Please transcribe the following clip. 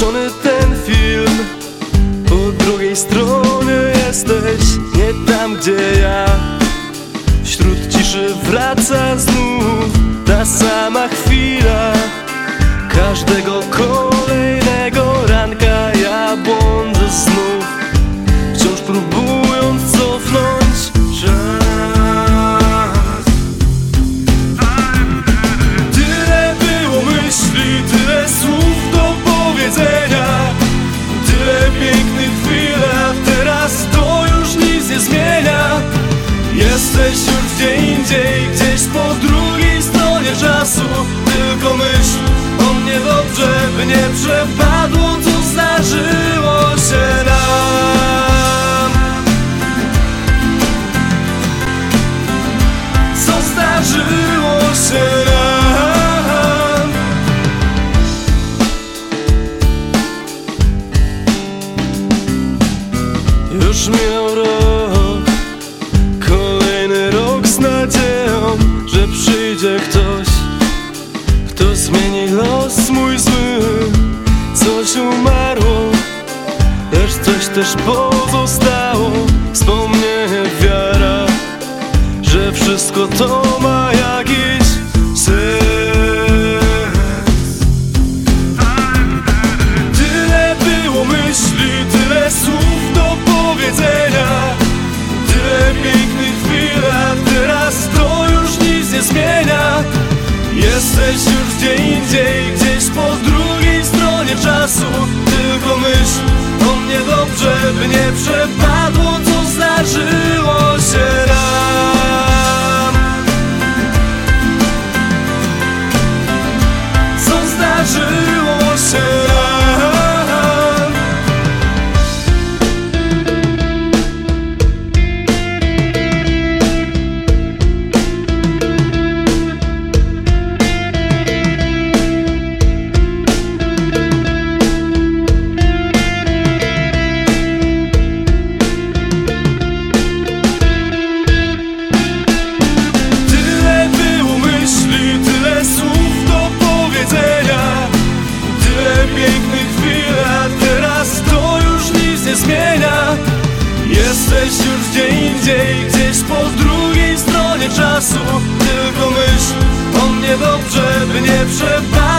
skończony ten film. Po drugiej stronie jesteś, nie tam gdzie ja. Wśród ciszy wraca znów ta sama chwila Każdego końca gdzieś po drugiej stronie czasu Tylko myśl o mnie dobrze, by nie przepadło co zdarzyło się nam. Co zdarzyło się nam. Już miał rok. Lecz coś też pozostało. Wspomnienie, wiara Że wszystko to ma jakiś sens Tyle było myśli, tyle słów do powiedzenia. Tyle pięknych chwil, a teraz to już nic nie zmienia. Jesteś już gdzie indziej, gdzieś po drugiej stronie czasu. Tylko myśl indziej, gdzieś po drugiej stronie czasu Tylko myśl o mnie dobrze, by nie przepadło